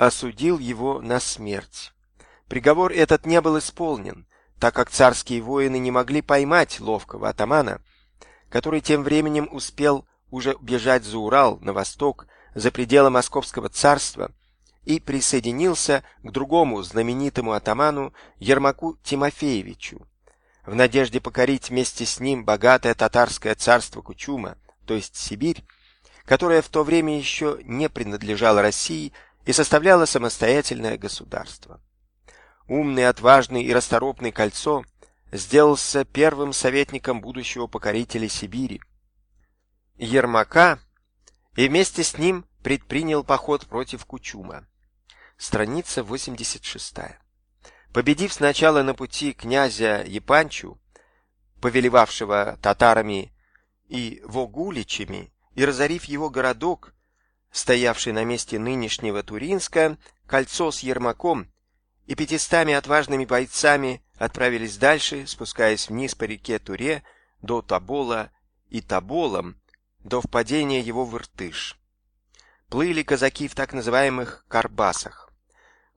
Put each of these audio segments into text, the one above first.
осудил его на смерть. Приговор этот не был исполнен, так как царские воины не могли поймать ловкого атамана, который тем временем успел уже бежать за Урал на восток, за пределы Московского царства, и присоединился к другому знаменитому атаману Ермаку Тимофеевичу, в надежде покорить вместе с ним богатое татарское царство Кучума, то есть Сибирь, которое в то время еще не принадлежало России и составляло самостоятельное государство. Умный, отважный и расторопный Кольцо сделался первым советником будущего покорителя Сибири. Ермака и вместе с ним предпринял поход против Кучума. Страница 86. Победив сначала на пути князя Епанчу, повелевавшего татарами и вогуличами, и разорив его городок, стоявший на месте нынешнего Туринска, кольцо с Ермаком и пятистами отважными бойцами отправились дальше, спускаясь вниз по реке Туре до Табола и Таболом, до впадения его в Иртыш. Плыли казаки в так называемых карбасах.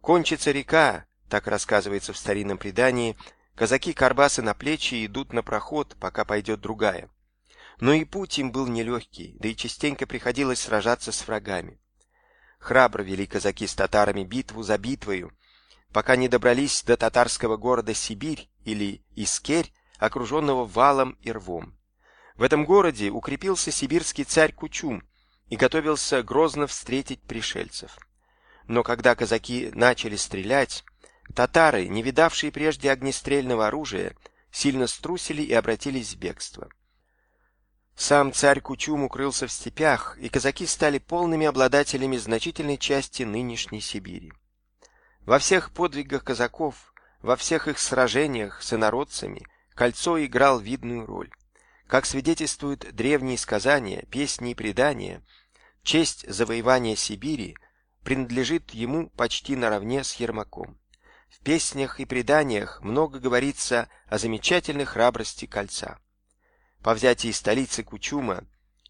Кончится река, так рассказывается в старинном предании, казаки-карбасы на плечи идут на проход, пока пойдет другая. Но и путь им был нелегкий, да и частенько приходилось сражаться с врагами. Храбро вели казаки с татарами битву за битвою, пока не добрались до татарского города Сибирь или Искерь, окруженного валом и рвом. В этом городе укрепился сибирский царь Кучум и готовился грозно встретить пришельцев. Но когда казаки начали стрелять, татары, не видавшие прежде огнестрельного оружия, сильно струсили и обратились в бегство. Сам царь Кучум укрылся в степях, и казаки стали полными обладателями значительной части нынешней Сибири. Во всех подвигах казаков, во всех их сражениях с инородцами кольцо играл видную роль. Как свидетельствуют древние сказания, песни и предания, честь завоевания Сибири принадлежит ему почти наравне с Ермаком. В песнях и преданиях много говорится о замечательной храбрости кольца. По взятии столицы Кучума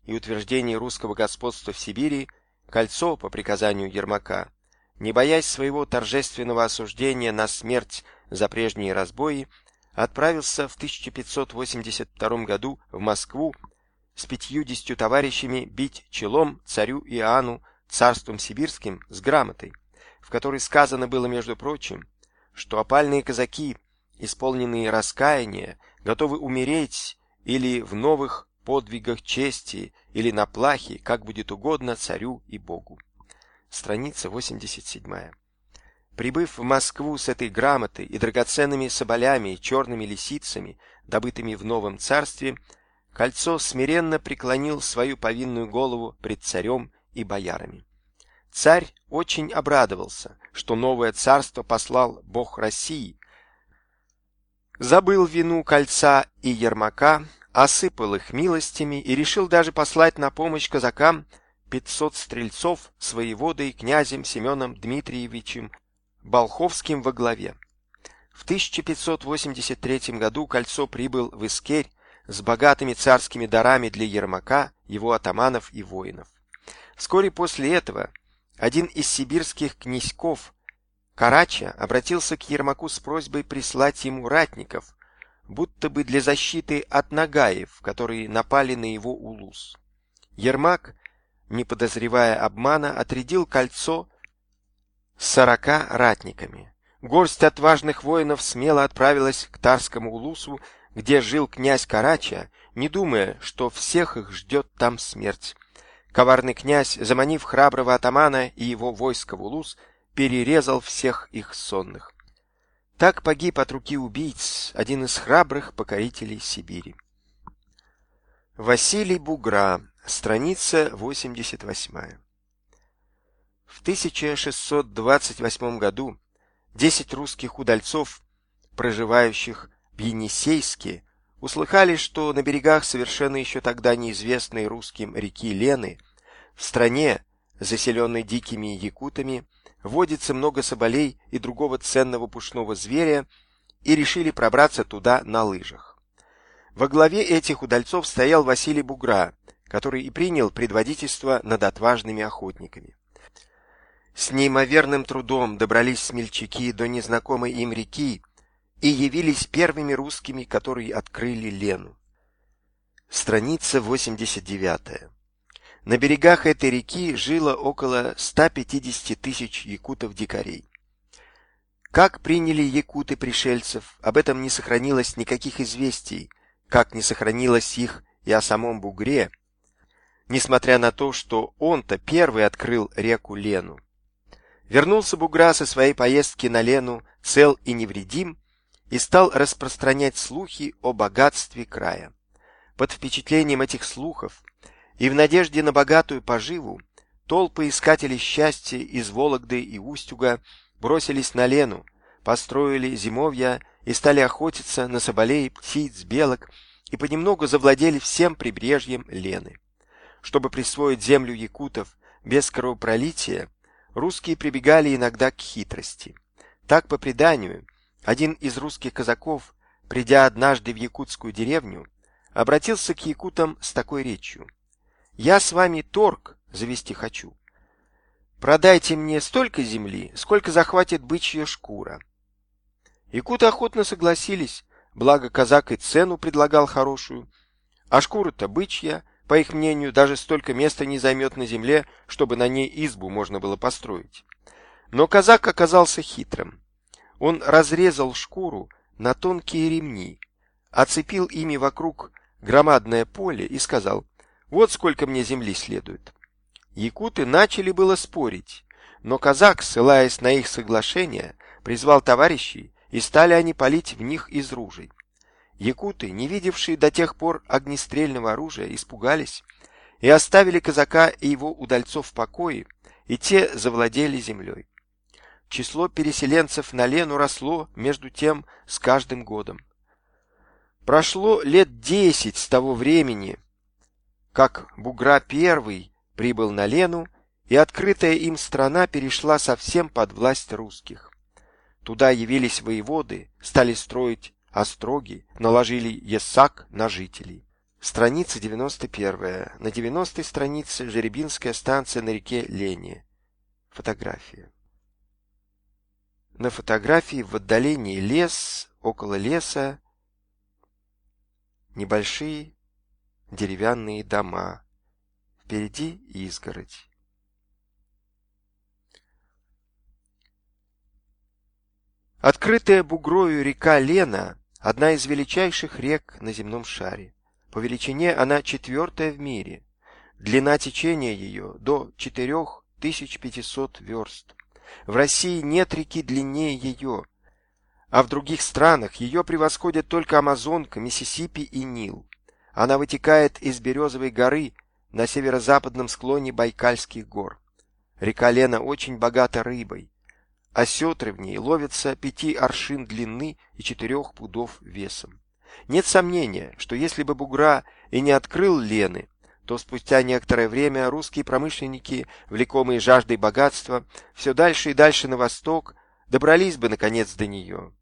и утверждении русского господства в Сибири, кольцо по приказанию Ермака, не боясь своего торжественного осуждения на смерть за прежние разбои, отправился в 1582 году в Москву с пятьюдесятью товарищами бить челом царю Иоанну царством сибирским с грамотой, в которой сказано было, между прочим, что опальные казаки, исполненные раскаяния, готовы умереть или в новых подвигах чести, или на плахе, как будет угодно царю и Богу. Страница 87. Прибыв в Москву с этой грамотой и драгоценными соболями и черными лисицами, добытыми в новом царстве, Кольцо смиренно преклонил свою повинную голову пред царем и боярами. Царь очень обрадовался, что новое царство послал Бог России, забыл вину кольца и Ермака, осыпал их милостями и решил даже послать на помощь казакам 500 стрельцов с воеводой князем Семеном Дмитриевичем Болховским во главе. В 1583 году кольцо прибыл в Искерь с богатыми царскими дарами для Ермака, его атаманов и воинов. Вскоре после этого один из сибирских князьков Карача обратился к Ермаку с просьбой прислать ему ратников, будто бы для защиты от нагаев, которые напали на его улус. Ермак, не подозревая обмана, отрядил кольцо сорока ратниками. Горсть отважных воинов смело отправилась к Тарскому улусу, где жил князь Карача, не думая, что всех их ждет там смерть. Коварный князь, заманив храброго атамана и его войско в улус, перерезал всех их сонных. Так погиб от руки убийц один из храбрых покорителей Сибири. Василий Бугра, страница 88. В 1628 году 10 русских удальцов, проживающих в Енисейске, услыхали, что на берегах совершенно еще тогда неизвестной русским реки Лены, в стране, заселенной дикими якутами, водится много соболей и другого ценного пушного зверя, и решили пробраться туда на лыжах. Во главе этих удальцов стоял Василий Бугра, который и принял предводительство над отважными охотниками. С неимоверным трудом добрались смельчаки до незнакомой им реки и явились первыми русскими, которые открыли Лену. Страница 89. На берегах этой реки жило около 150 тысяч якутов-дикарей. Как приняли якуты пришельцев, об этом не сохранилось никаких известий, как не сохранилось их и о самом Бугре, несмотря на то, что он-то первый открыл реку Лену. Вернулся Бугра со своей поездки на Лену цел и невредим и стал распространять слухи о богатстве края. Под впечатлением этих слухов и в надежде на богатую поживу толпы искателей счастья из Вологды и Устюга бросились на Лену, построили зимовья и стали охотиться на соболей, птиц, белок и понемногу завладели всем прибрежьем Лены. Чтобы присвоить землю якутов без кровопролития, русские прибегали иногда к хитрости. Так, по преданию, один из русских казаков, придя однажды в якутскую деревню, обратился к якутам с такой речью. «Я с вами торг завести хочу. Продайте мне столько земли, сколько захватит бычья шкура». Якуты охотно согласились, благо казак и цену предлагал хорошую, а шкура-то бычья, по их мнению, даже столько места не займет на земле, чтобы на ней избу можно было построить. Но казак оказался хитрым. Он разрезал шкуру на тонкие ремни, оцепил ими вокруг громадное поле и сказал, вот сколько мне земли следует. Якуты начали было спорить, но казак, ссылаясь на их соглашение, призвал товарищей, и стали они палить в них из ружей. Якуты, не видевшие до тех пор огнестрельного оружия, испугались и оставили казака и его удальцов в покое, и те завладели землей. Число переселенцев на Лену росло между тем с каждым годом. Прошло лет десять с того времени, как Бугра первый прибыл на Лену, и открытая им страна перешла совсем под власть русских. Туда явились воеводы, стали строить остроги, наложили ясак на жителей. Страница 91. На 90 странице Жеребинская станция на реке Лене. Фотография. На фотографии в отдалении лес, около леса небольшие деревянные дома. Впереди изгородь. Открытая бугрою река Лена – одна из величайших рек на земном шаре. По величине она четвертая в мире. Длина течения ее до 4500 верст. В России нет реки длиннее ее, а в других странах ее превосходят только Амазонка, Миссисипи и Нил. Она вытекает из Березовой горы на северо-западном склоне Байкальских гор. Река Лена очень богата рыбой. Осетры в ней ловятся пяти аршин длины и четырех пудов весом. Нет сомнения, что если бы Бугра и не открыл Лены, то спустя некоторое время русские промышленники, влекомые жаждой богатства, все дальше и дальше на восток, добрались бы, наконец, до нее.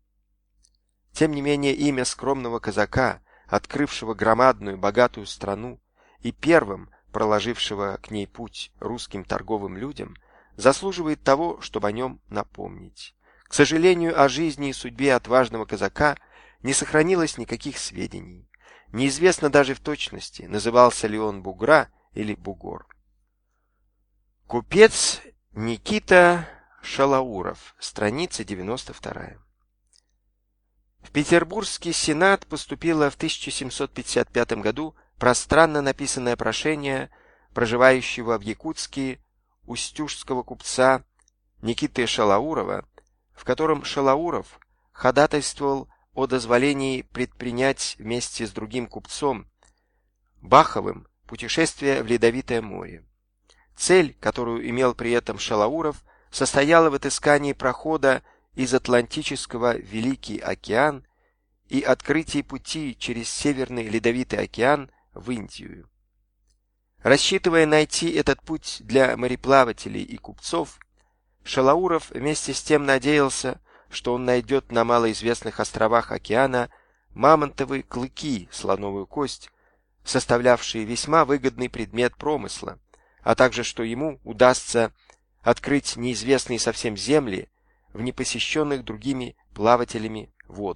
Тем не менее, имя скромного казака, открывшего громадную богатую страну и первым проложившего к ней путь русским торговым людям, заслуживает того, чтобы о нем напомнить. К сожалению, о жизни и судьбе отважного казака не сохранилось никаких сведений. Неизвестно даже в точности, назывался ли он Бугра или Бугор. Купец Никита Шалауров, страница 92. В Петербургский сенат поступило в 1755 году пространно написанное прошение проживающего в Якутске устюжского купца Никиты Шалаурова, в котором Шалауров ходатайствовал о дозволении предпринять вместе с другим купцом Баховым путешествие в Ледовитое море. Цель, которую имел при этом Шалауров, состояла в отыскании прохода из Атлантического Великий океан и открытии пути через Северный Ледовитый океан в Индию. Рассчитывая найти этот путь для мореплавателей и купцов, Шалауров вместе с тем надеялся, что он найдет на малоизвестных островах океана мамонтовые клыки, слоновую кость, составлявшие весьма выгодный предмет промысла, а также что ему удастся открыть неизвестные совсем земли в непосещенных другими плавателями водах.